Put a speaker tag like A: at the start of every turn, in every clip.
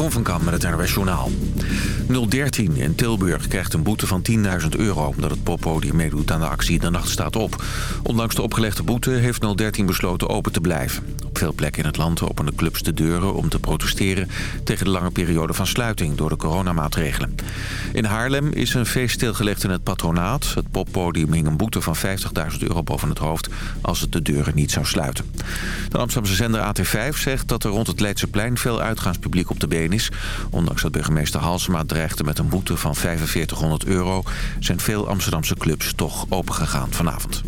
A: Jeroen van Kam met het Journaal. 013 in Tilburg krijgt een boete van 10.000 euro... omdat het poppodium meedoet aan de actie De Nacht staat op. Ondanks de opgelegde boete heeft 013 besloten open te blijven. Veel plekken in het land openen clubs de deuren om te protesteren... tegen de lange periode van sluiting door de coronamaatregelen. In Haarlem is een feest stilgelegd in het patronaat. Het poppodium hing een boete van 50.000 euro boven het hoofd... als het de deuren niet zou sluiten. De Amsterdamse zender AT5 zegt dat er rond het Leidseplein... veel uitgaanspubliek op de been is. Ondanks dat burgemeester Halsema dreigde met een boete van 4500 euro... zijn veel Amsterdamse clubs toch opengegaan vanavond.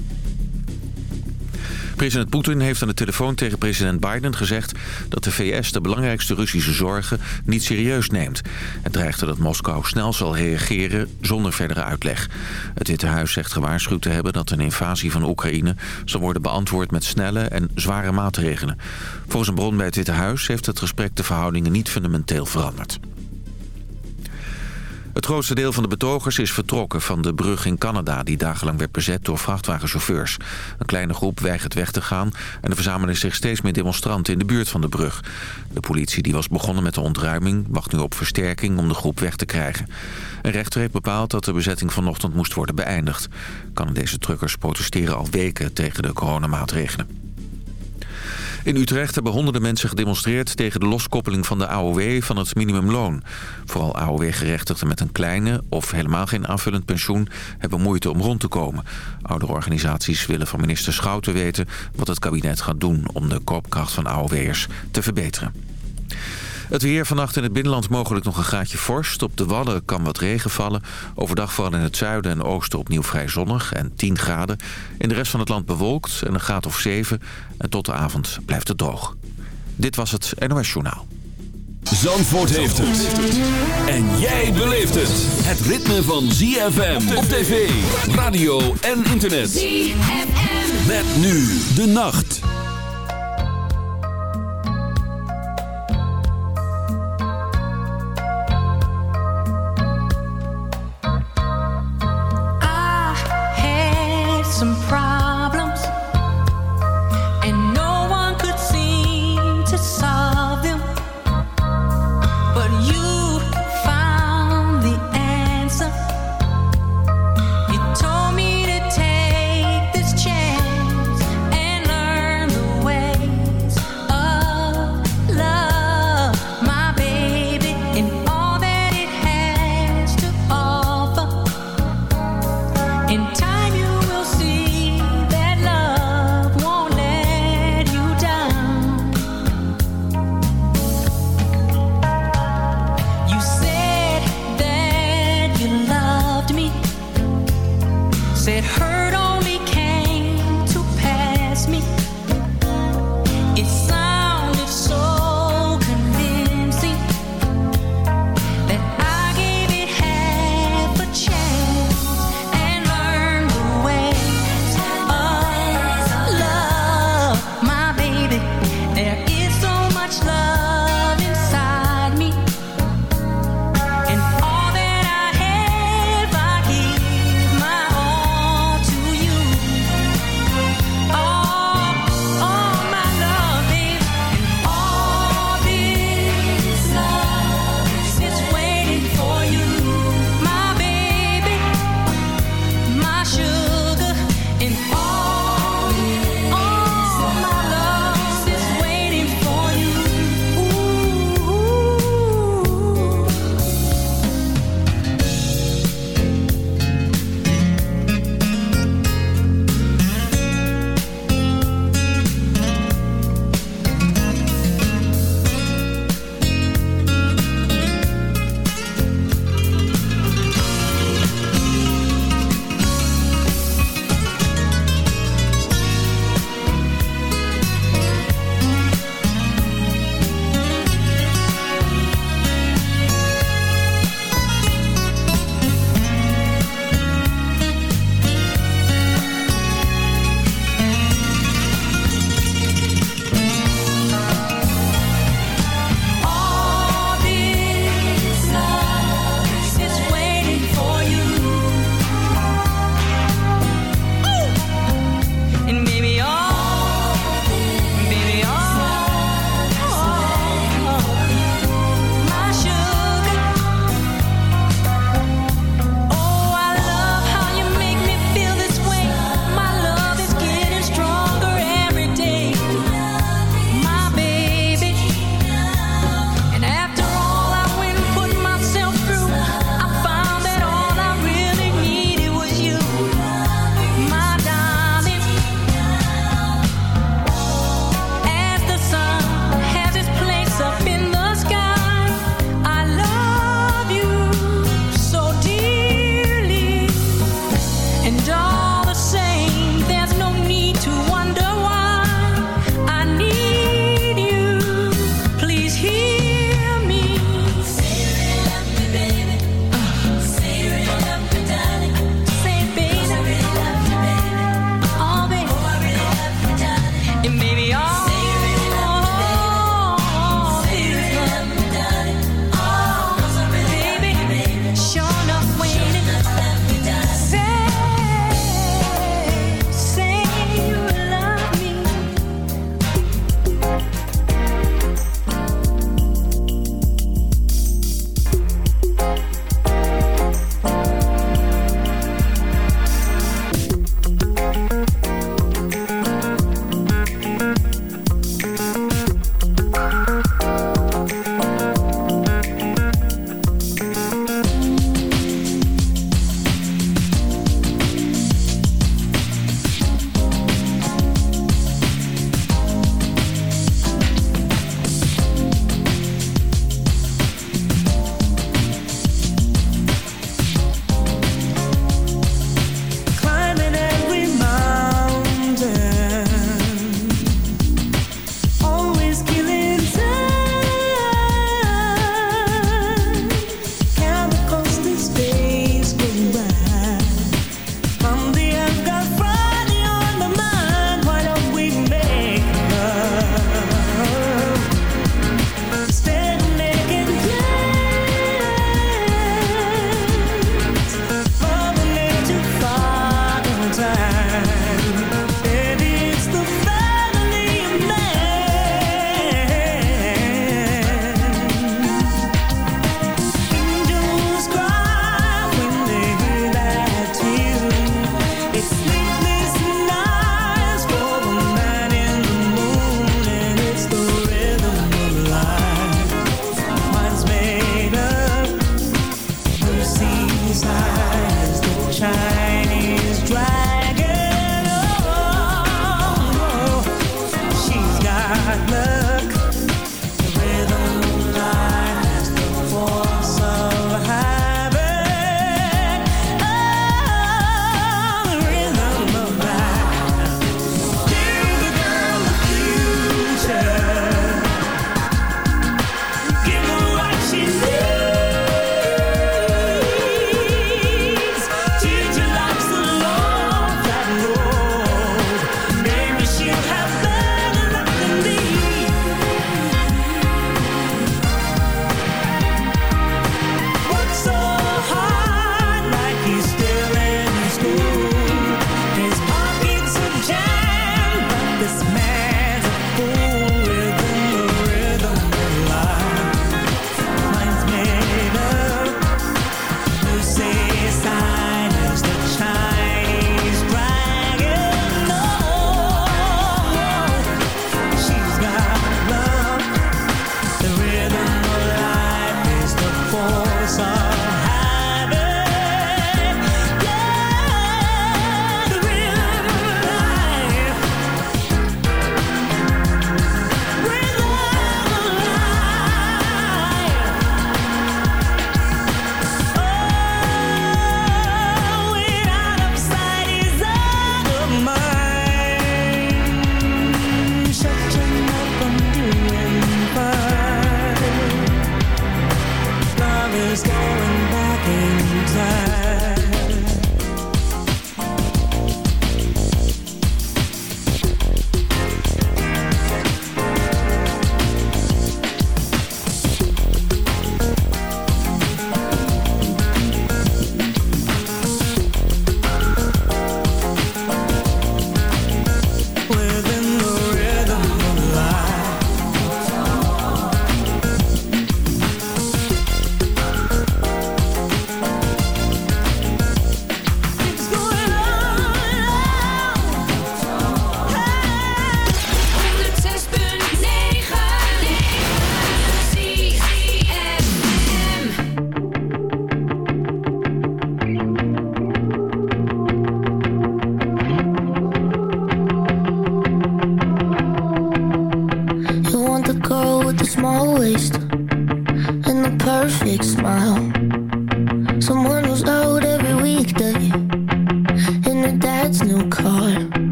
A: President Poetin heeft aan de telefoon tegen president Biden gezegd... dat de VS de belangrijkste Russische zorgen niet serieus neemt. Het dreigde dat Moskou snel zal reageren zonder verdere uitleg. Het Witte Huis zegt gewaarschuwd te hebben dat een invasie van Oekraïne... zal worden beantwoord met snelle en zware maatregelen. Volgens een bron bij het Witte Huis heeft het gesprek de verhoudingen niet fundamenteel veranderd. Het grootste deel van de betogers is vertrokken van de brug in Canada... die dagenlang werd bezet door vrachtwagenchauffeurs. Een kleine groep weigert weg te gaan... en er verzamelen zich steeds meer demonstranten in de buurt van de brug. De politie die was begonnen met de ontruiming... wacht nu op versterking om de groep weg te krijgen. Een rechter heeft bepaald dat de bezetting vanochtend moest worden beëindigd. Canadese truckers protesteren al weken tegen de coronamaatregelen. In Utrecht hebben honderden mensen gedemonstreerd tegen de loskoppeling van de AOW van het minimumloon. Vooral AOW-gerechtigden met een kleine of helemaal geen aanvullend pensioen hebben moeite om rond te komen. Ouderorganisaties willen van minister Schouten weten wat het kabinet gaat doen om de koopkracht van AOW'ers te verbeteren. Het weer vannacht in het binnenland mogelijk nog een graadje vorst. Op de Wadden kan wat regen vallen. Overdag vooral in het zuiden en oosten opnieuw vrij zonnig en 10 graden. In de rest van het land bewolkt en een graad of 7. En tot de avond blijft het droog. Dit was het NOS Journaal.
B: Zandvoort heeft het. En jij beleeft het. Het ritme van ZFM op tv, radio en internet. ZFM. Met nu de nacht.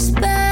C: respect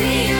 C: see you.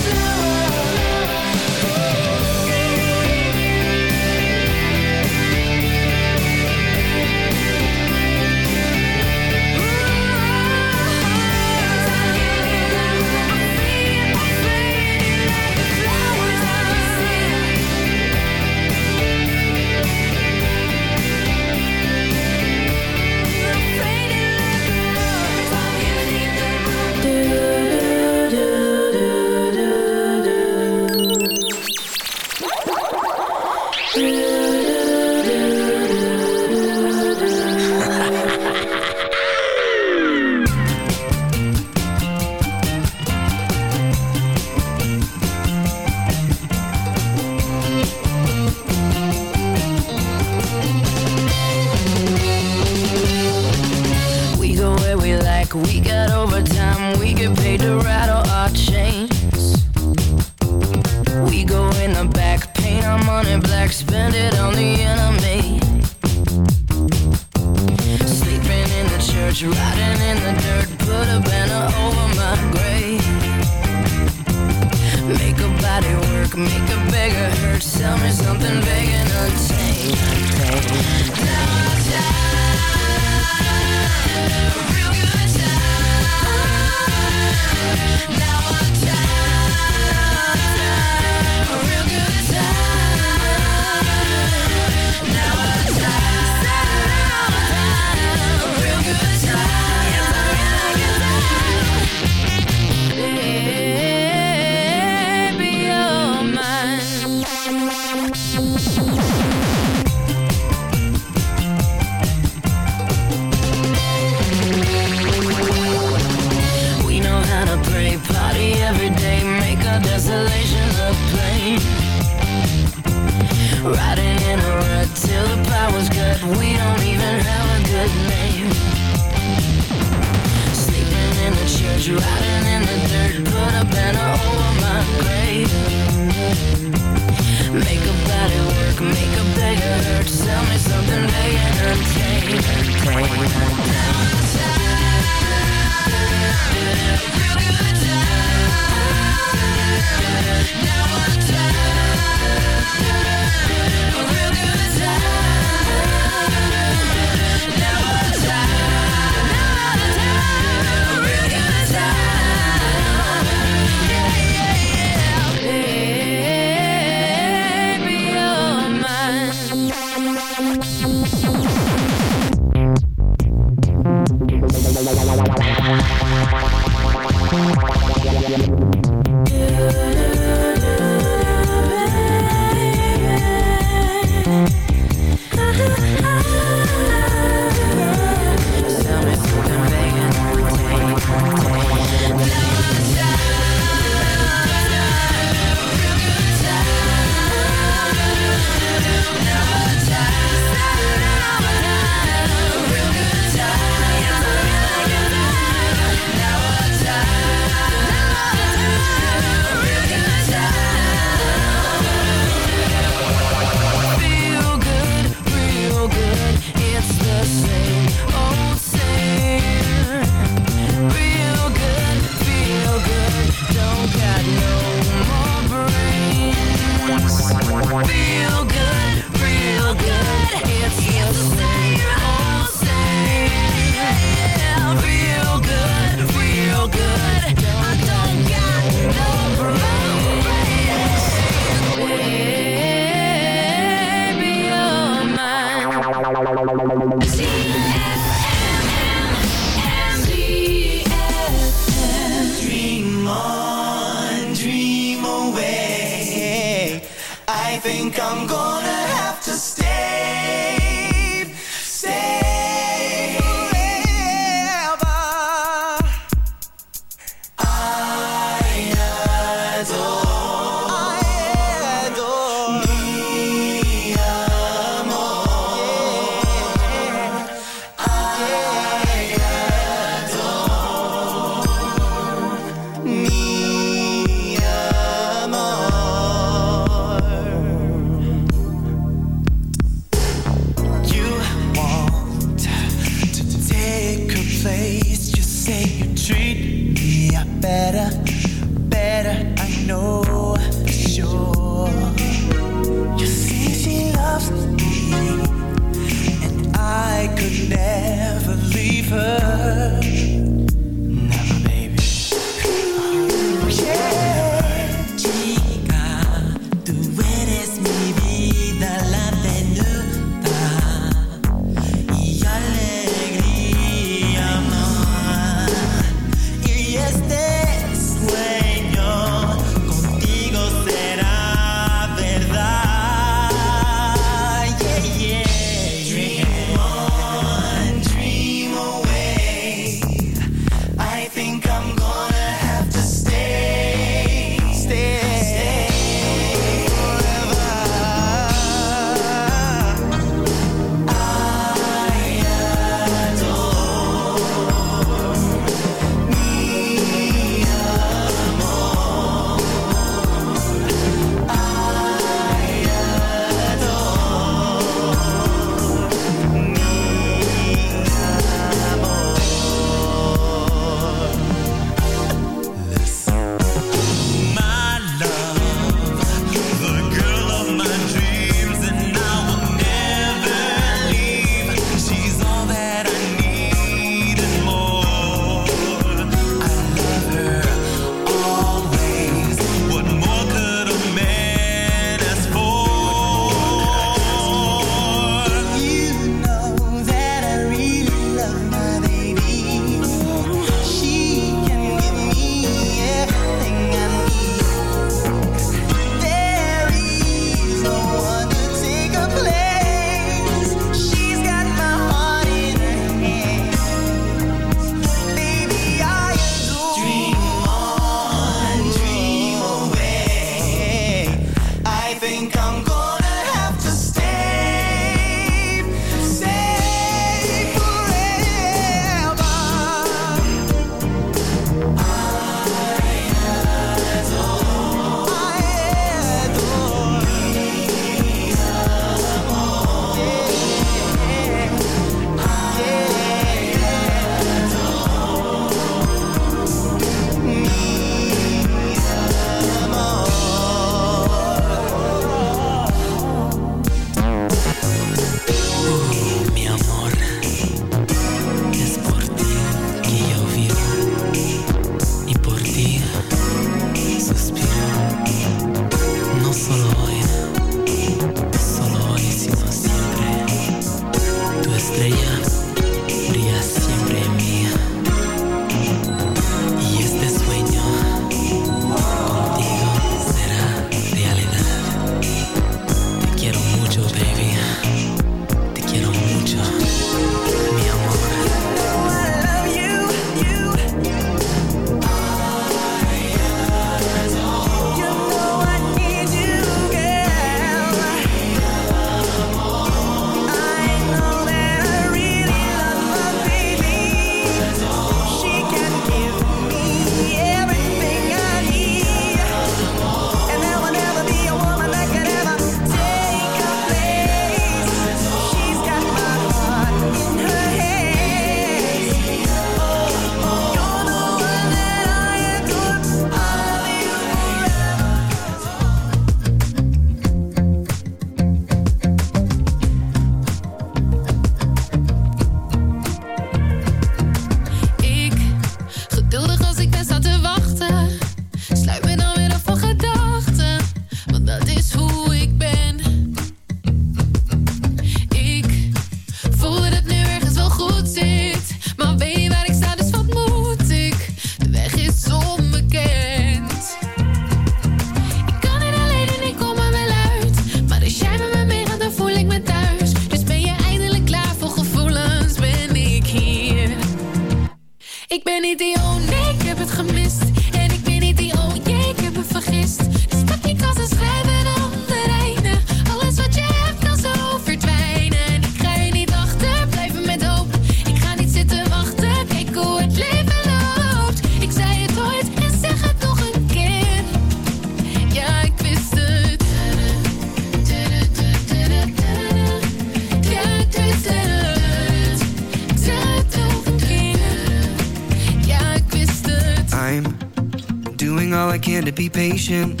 C: patient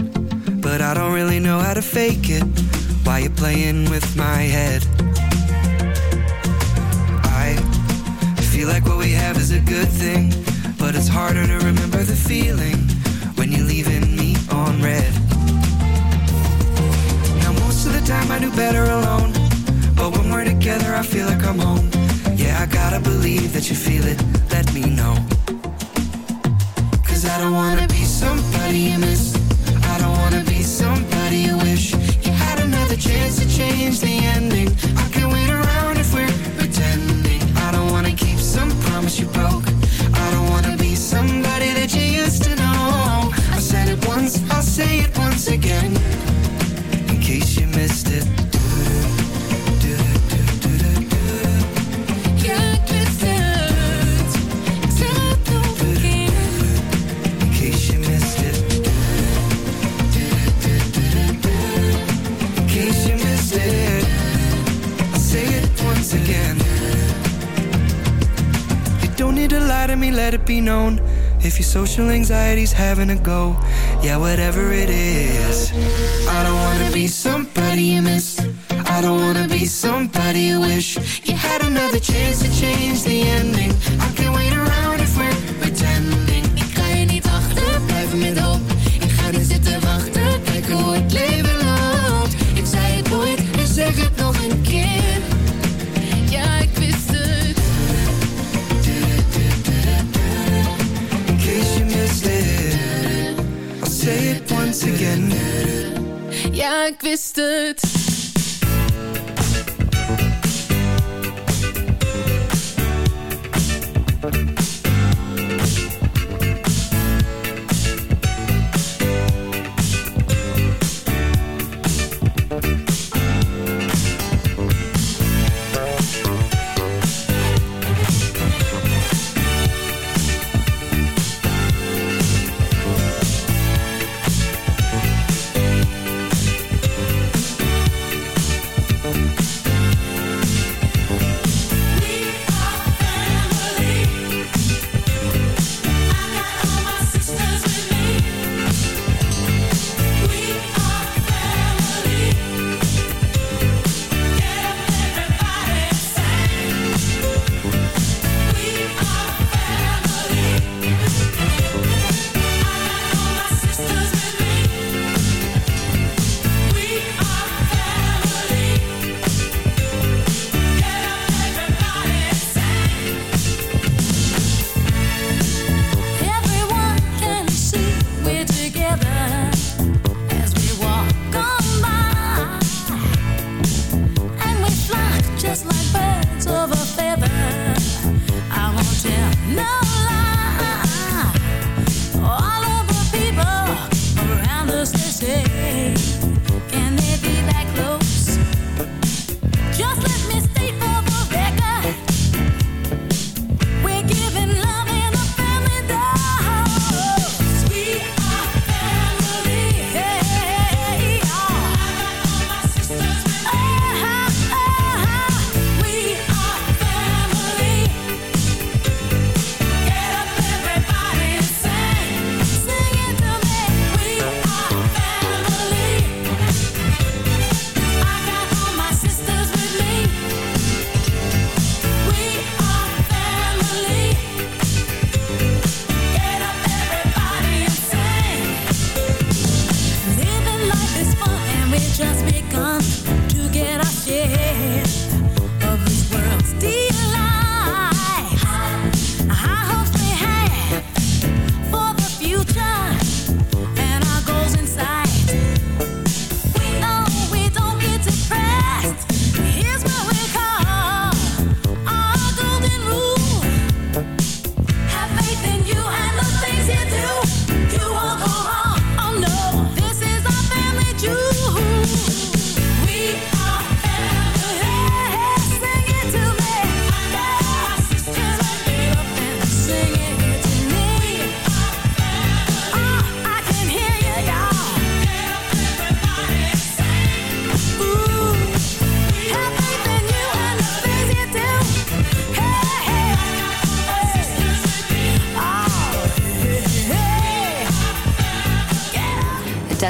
C: i say it once again. You don't need to lie to me, let it be known. If your social anxiety's having a go, yeah, whatever it is. I don't wanna be somebody you miss. I don't wanna be somebody you wish. You had another chance to change the ending. I can't wait around
D: is het.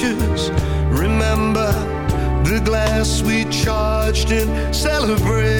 E: Remember the glass we charged and
F: celebrated.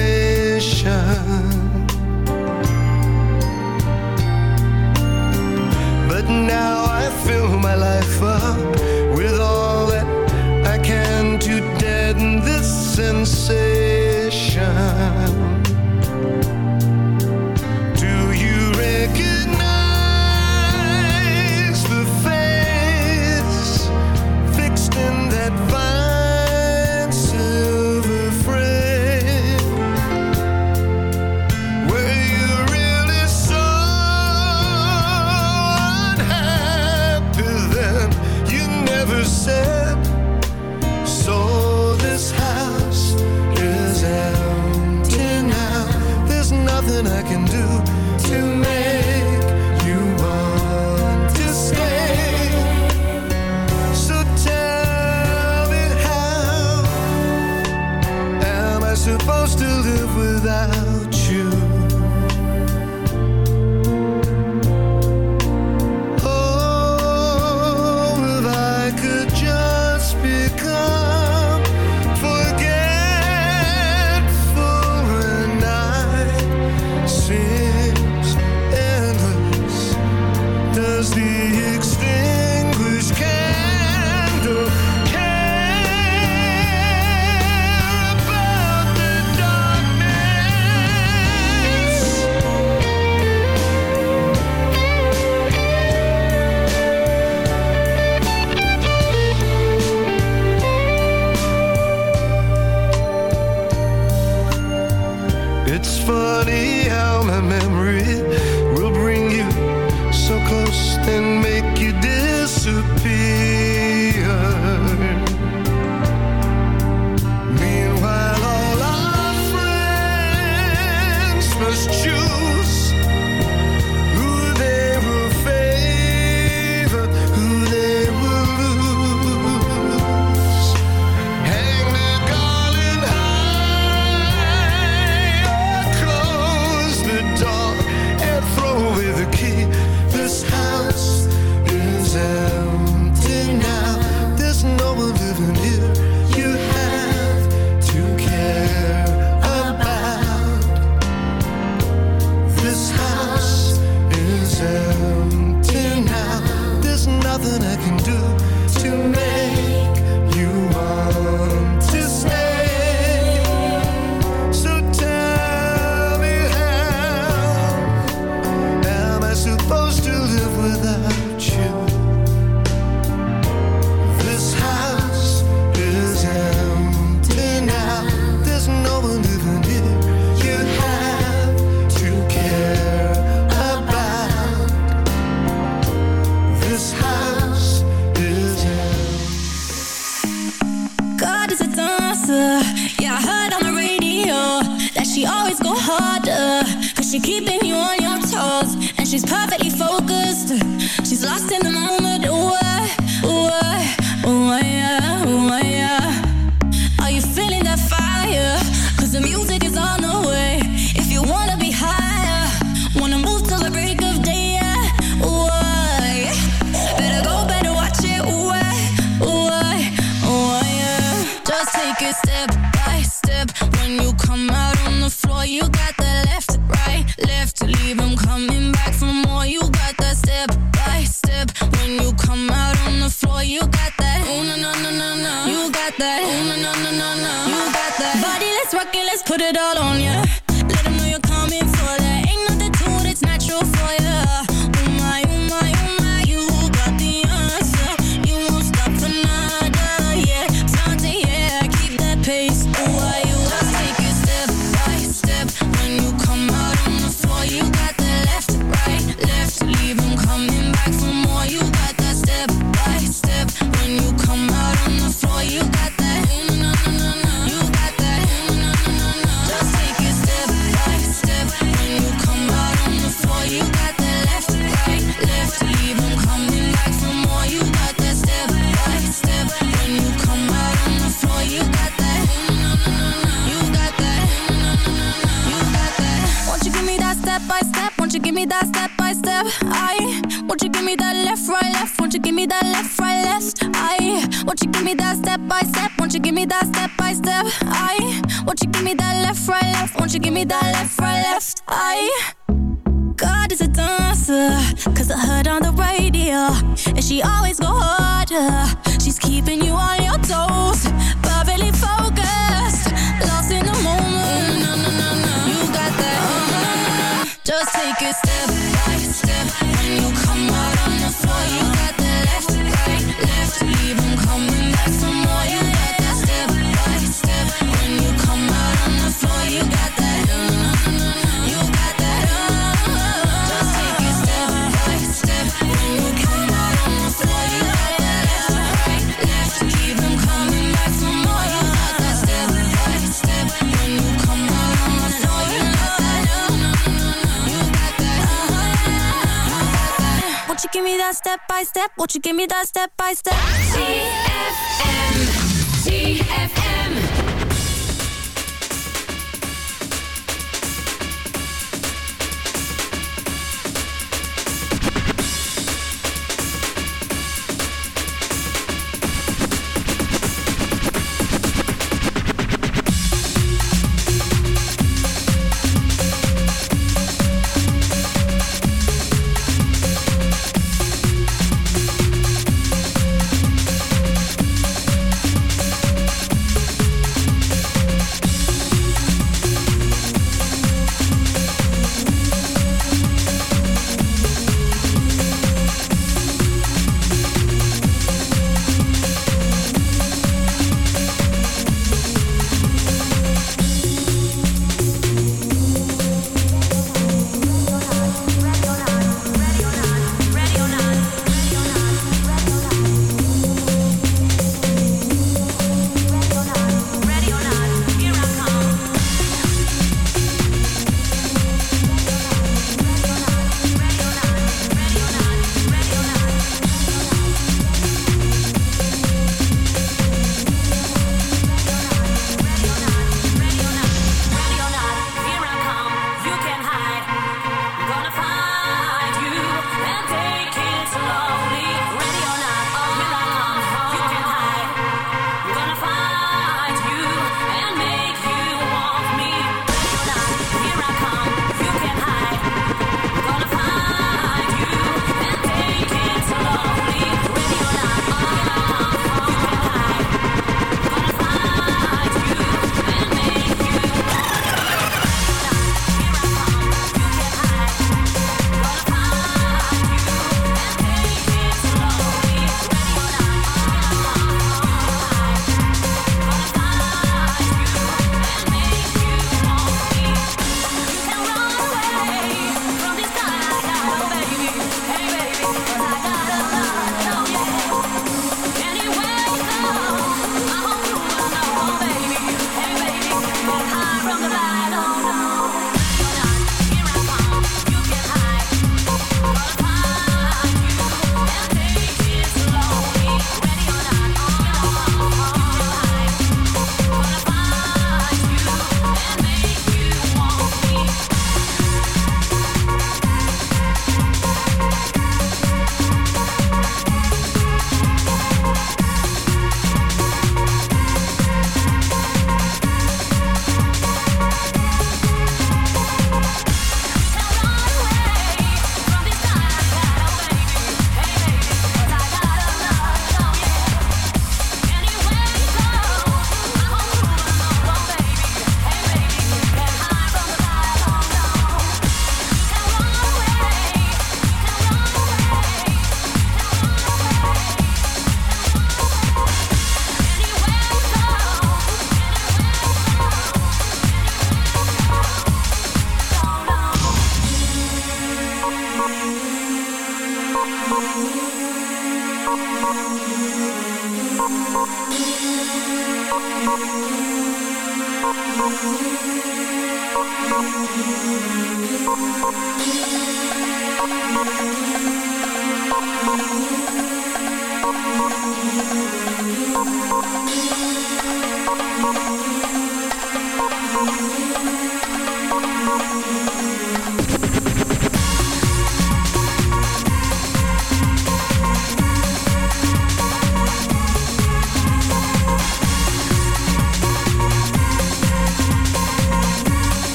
F: Won't you
G: give me that step by step?